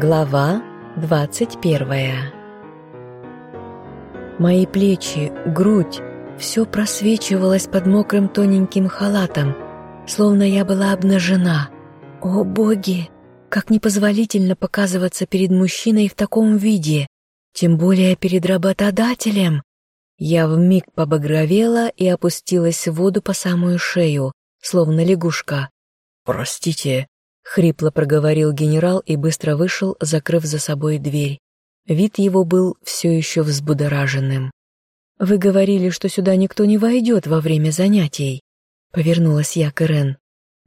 Глава двадцать первая Мои плечи, грудь, все просвечивалось под мокрым тоненьким халатом, словно я была обнажена. О, боги! Как непозволительно показываться перед мужчиной в таком виде, тем более перед работодателем. Я вмиг побагровела и опустилась в воду по самую шею, словно лягушка. «Простите», — хрипло проговорил генерал и быстро вышел, закрыв за собой дверь. Вид его был все еще взбудораженным. «Вы говорили, что сюда никто не войдет во время занятий», — повернулась я к Ирен.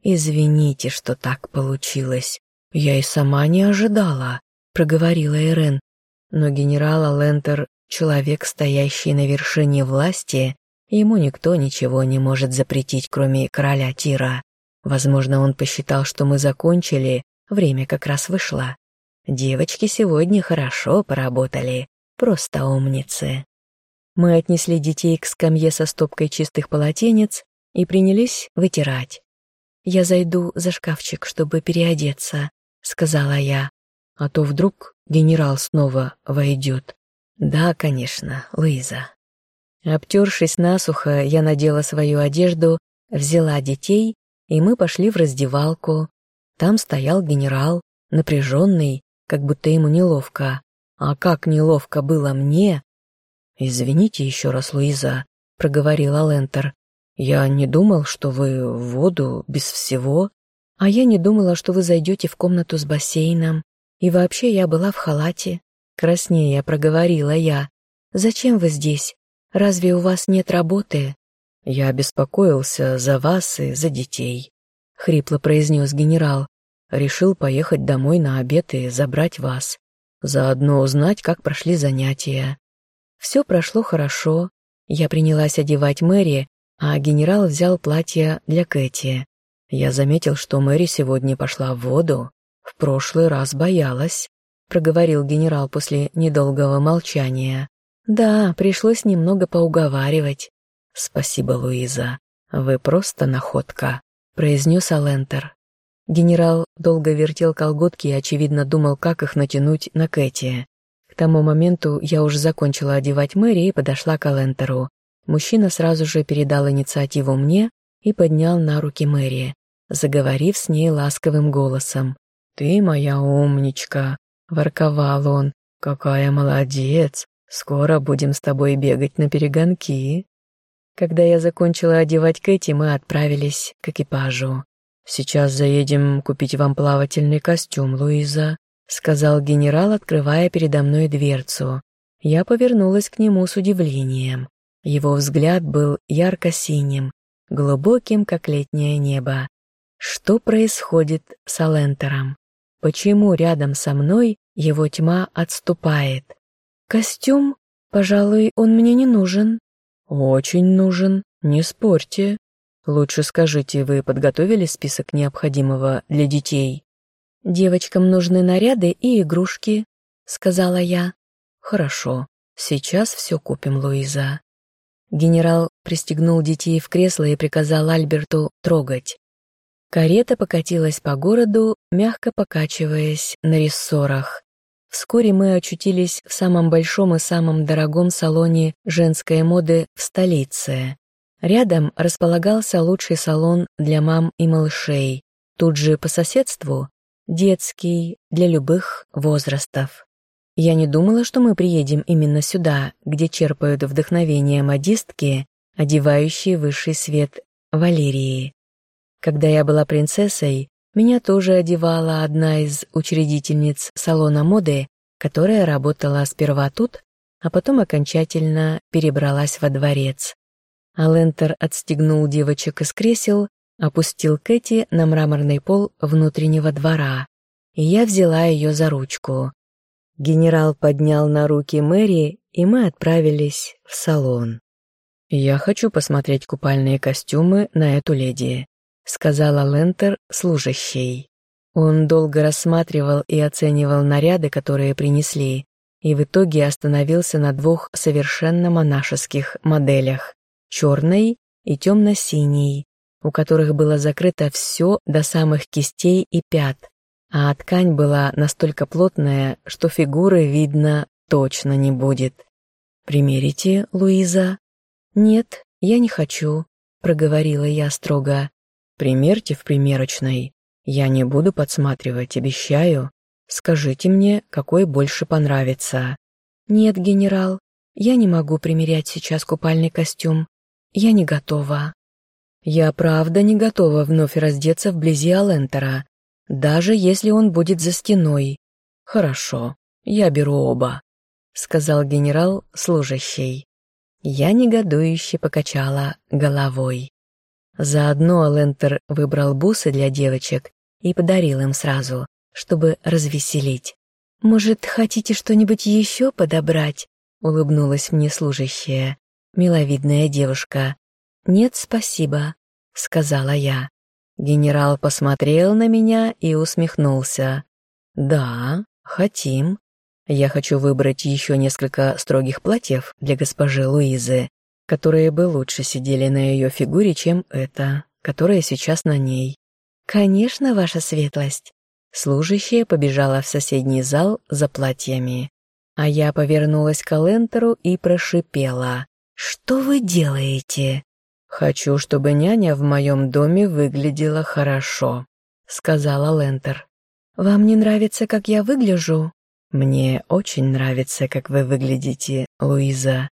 «Извините, что так получилось. Я и сама не ожидала», — проговорила Ирен. Но генерал Алентер — человек, стоящий на вершине власти, ему никто ничего не может запретить, кроме короля Тира. Возможно, он посчитал, что мы закончили, время как раз вышло. Девочки сегодня хорошо поработали, просто умницы. Мы отнесли детей к скамье со стопкой чистых полотенец и принялись вытирать. «Я зайду за шкафчик, чтобы переодеться», — сказала я. «А то вдруг генерал снова войдет». «Да, конечно, Луиза». Обтершись насухо, я надела свою одежду, взяла детей и мы пошли в раздевалку. Там стоял генерал, напряженный, как будто ему неловко. А как неловко было мне... «Извините еще раз, Луиза», — проговорил Алентер. «Я не думал, что вы в воду без всего, а я не думала, что вы зайдете в комнату с бассейном. И вообще я была в халате. Краснее проговорила я. Зачем вы здесь? Разве у вас нет работы?» «Я беспокоился за вас и за детей», — хрипло произнес генерал. «Решил поехать домой на обед и забрать вас. Заодно узнать, как прошли занятия». Все прошло хорошо. Я принялась одевать Мэри, а генерал взял платье для Кэти. Я заметил, что Мэри сегодня пошла в воду. В прошлый раз боялась, проговорил генерал после недолгого молчания. Да, пришлось немного поуговаривать. «Спасибо, Луиза. Вы просто находка», — произнес Алентер. Генерал долго вертел колготки и, очевидно, думал, как их натянуть на Кэти. К тому моменту я уже закончила одевать Мэри и подошла к Алентеру. Мужчина сразу же передал инициативу мне и поднял на руки Мэри, заговорив с ней ласковым голосом. «Ты моя умничка», — ворковал он. «Какая молодец! Скоро будем с тобой бегать на перегонки». Когда я закончила одевать Кэти, мы отправились к экипажу. «Сейчас заедем купить вам плавательный костюм, Луиза», сказал генерал, открывая передо мной дверцу. Я повернулась к нему с удивлением. Его взгляд был ярко-синим, глубоким, как летнее небо. Что происходит с Алентером? Почему рядом со мной его тьма отступает? Костюм? Пожалуй, он мне не нужен. «Очень нужен, не спорьте. Лучше скажите, вы подготовили список необходимого для детей?» «Девочкам нужны наряды и игрушки», — сказала я. «Хорошо, сейчас все купим, Луиза». Генерал пристегнул детей в кресло и приказал Альберту трогать. Карета покатилась по городу, мягко покачиваясь на рессорах. Вскоре мы очутились в самом большом и самом дорогом салоне женской моды в столице. Рядом располагался лучший салон для мам и малышей. Тут же по соседству – детский, для любых возрастов. Я не думала, что мы приедем именно сюда, где черпают вдохновение модистки, одевающие высший свет Валерии. Когда я была принцессой, меня тоже одевала одна из учредительниц салона моды, которая работала сперва тут, а потом окончательно перебралась во дворец. Алентер отстегнул девочек из кресел, опустил Кэти на мраморный пол внутреннего двора, и я взяла ее за ручку. Генерал поднял на руки Мэри, и мы отправились в салон. «Я хочу посмотреть купальные костюмы на эту леди», сказала Лентер служащей. Он долго рассматривал и оценивал наряды, которые принесли, и в итоге остановился на двух совершенно монашеских моделях — черной и темно-синей, у которых было закрыто все до самых кистей и пят, а ткань была настолько плотная, что фигуры видно точно не будет. «Примерите, Луиза?» «Нет, я не хочу», — проговорила я строго. «Примерьте в примерочной. Я не буду подсматривать, обещаю. Скажите мне, какой больше понравится». «Нет, генерал, я не могу примерять сейчас купальный костюм. Я не готова». «Я правда не готова вновь раздеться вблизи Алентера, даже если он будет за стеной. Хорошо, я беру оба», — сказал генерал служащий. Я негодующе покачала головой. Заодно Алентер выбрал бусы для девочек и подарил им сразу, чтобы развеселить. «Может, хотите что-нибудь еще подобрать?» — улыбнулась мне служащая, миловидная девушка. «Нет, спасибо», — сказала я. Генерал посмотрел на меня и усмехнулся. «Да, хотим. Я хочу выбрать еще несколько строгих платьев для госпожи Луизы, которые бы лучше сидели на ее фигуре, чем это, которое сейчас на ней». «Конечно, ваша светлость». Служащая побежала в соседний зал за платьями, а я повернулась к Алентеру и прошипела. «Что вы делаете?» «Хочу, чтобы няня в моем доме выглядела хорошо», — сказала Лентер. «Вам не нравится, как я выгляжу?» «Мне очень нравится, как вы выглядите, Луиза».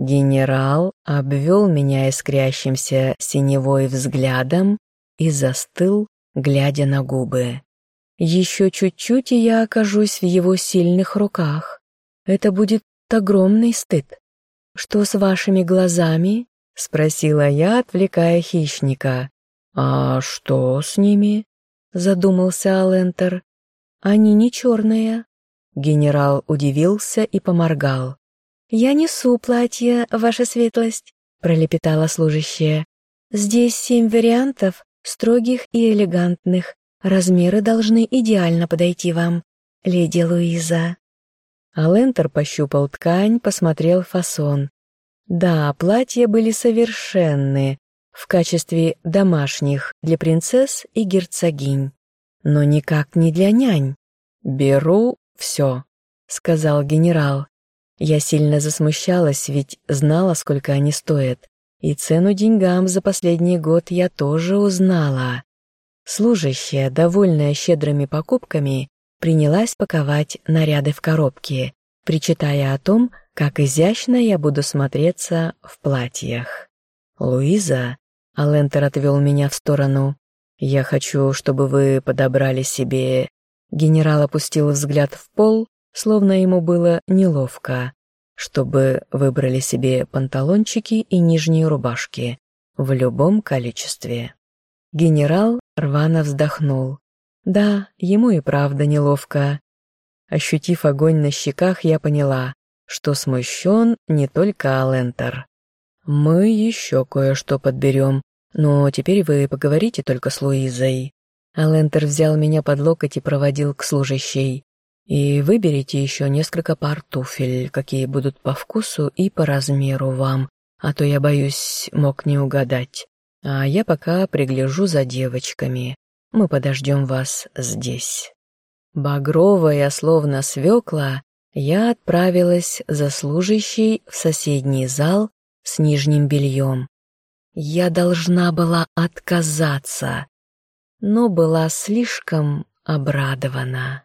Генерал обвел меня искрящимся синевой взглядом и застыл, глядя на губы. Еще чуть-чуть, и я окажусь в его сильных руках. Это будет огромный стыд. Что с вашими глазами? — спросила я, отвлекая хищника. «А что с ними?» — задумался Алентер. «Они не черные». Генерал удивился и поморгал. «Я несу платье, ваша светлость», — пролепетала служащая. «Здесь семь вариантов, строгих и элегантных. Размеры должны идеально подойти вам, леди Луиза». Алентер пощупал ткань, посмотрел фасон. Да, платья были совершенны в качестве домашних для принцесс и герцогинь, но никак не для нянь. «Беру все», — сказал генерал. Я сильно засмущалась, ведь знала, сколько они стоят, и цену деньгам за последний год я тоже узнала. Служащая, довольная щедрыми покупками, принялась паковать наряды в коробки, причитая о том, как изящно я буду смотреться в платьях. Луиза, Алентер отвел меня в сторону. Я хочу, чтобы вы подобрали себе... Генерал опустил взгляд в пол, словно ему было неловко, чтобы выбрали себе панталончики и нижние рубашки в любом количестве. Генерал рвано вздохнул. Да, ему и правда неловко. Ощутив огонь на щеках, я поняла, что смущен не только Алентер. «Мы еще кое-что подберем, но теперь вы поговорите только с Луизой». Алентер взял меня под локоть и проводил к служащей. «И выберите еще несколько пар туфель, какие будут по вкусу и по размеру вам, а то я, боюсь, мог не угадать. А я пока пригляжу за девочками. Мы подождем вас здесь». Багровая, словно свекла, я отправилась за служащей в соседний зал с нижним бельем. Я должна была отказаться, но была слишком обрадована.